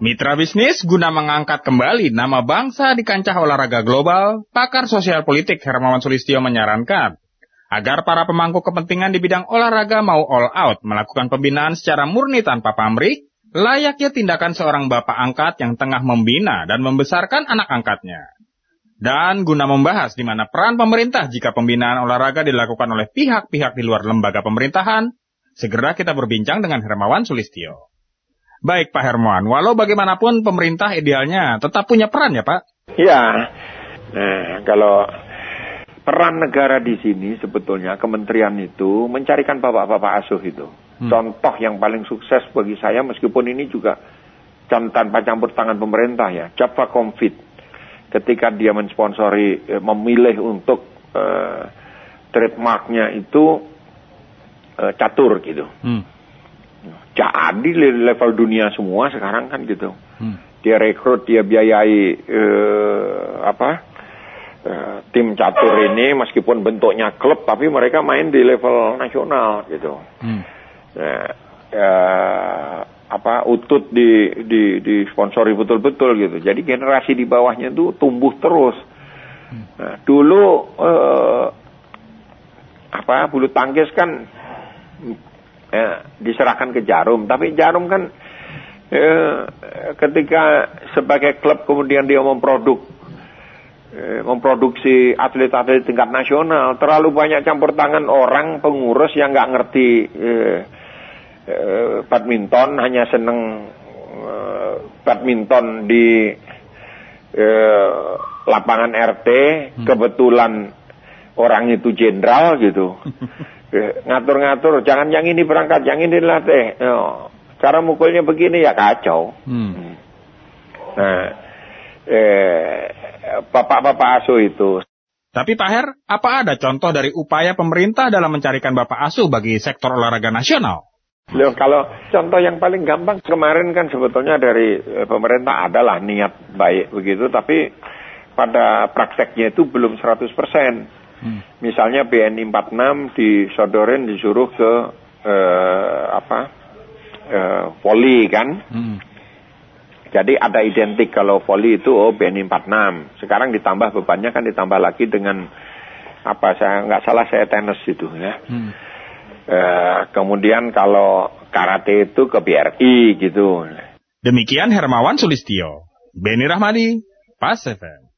Mitra bisnis guna mengangkat kembali nama bangsa di kancah olahraga global, pakar sosial politik Hermawan Sulistyo menyarankan agar para pemangku kepentingan di bidang olahraga mau all out melakukan pembinaan secara murni tanpa pamrih, layaknya tindakan seorang bapak angkat yang tengah membina dan membesarkan anak angkatnya. Dan guna membahas di mana peran pemerintah jika pembinaan olahraga dilakukan oleh pihak-pihak di luar lembaga pemerintahan, segera kita berbincang dengan Hermawan Sulistyo. Baik Pak Hermawan, walau bagaimanapun pemerintah idealnya tetap punya peran ya Pak? Ya, nah kalau peran negara di sini sebetulnya kementerian itu mencarikan bapak-bapak asuh itu. Hmm. Contoh yang paling sukses bagi saya meskipun ini juga tanpa campur tangan pemerintah ya, Java Confit. Ketika dia mensponsori, eh, memilih untuk uh, trademarknya itu uh, catur gitu. Hmm jadi level dunia semua sekarang kan gitu. Hmm. Dia rekrut, dia biayai uh, apa uh, tim catur ini meskipun bentuknya klub, tapi mereka main di level nasional gitu. Hmm. Nah, apa utut di di di sponsori betul-betul gitu. Jadi generasi di bawahnya itu tumbuh terus. Hmm. Nah, dulu uh, apa bulu tangkis kan ya, diserahkan ke Jarum. Tapi Jarum kan ya, ketika sebagai klub kemudian dia memproduk ya, memproduksi atlet-atlet tingkat nasional, terlalu banyak campur tangan orang pengurus yang nggak ngerti ya, ya, badminton, hanya seneng uh, badminton di uh, lapangan RT, hmm. kebetulan orang itu jenderal gitu. ngatur-ngatur, jangan yang ini berangkat, yang ini latih. Oh, cara mukulnya begini ya kacau. Hmm. Nah, eh, bapak-bapak asuh itu. Tapi Pak Her, apa ada contoh dari upaya pemerintah dalam mencarikan bapak asuh bagi sektor olahraga nasional? Loh, kalau contoh yang paling gampang kemarin kan sebetulnya dari eh, pemerintah adalah niat baik begitu, tapi pada prakteknya itu belum 100 persen. Hmm. Misalnya BNI 46 disodorin disuruh ke eh, apa eh, voli kan. Hmm. Jadi ada identik kalau voli itu oh BNI 46. Sekarang ditambah bebannya kan ditambah lagi dengan apa saya nggak salah saya tenis itu ya. Hmm. Eh, kemudian kalau karate itu ke BRI gitu. Demikian Hermawan Sulistio, Beni Rahmadi, Pas FM.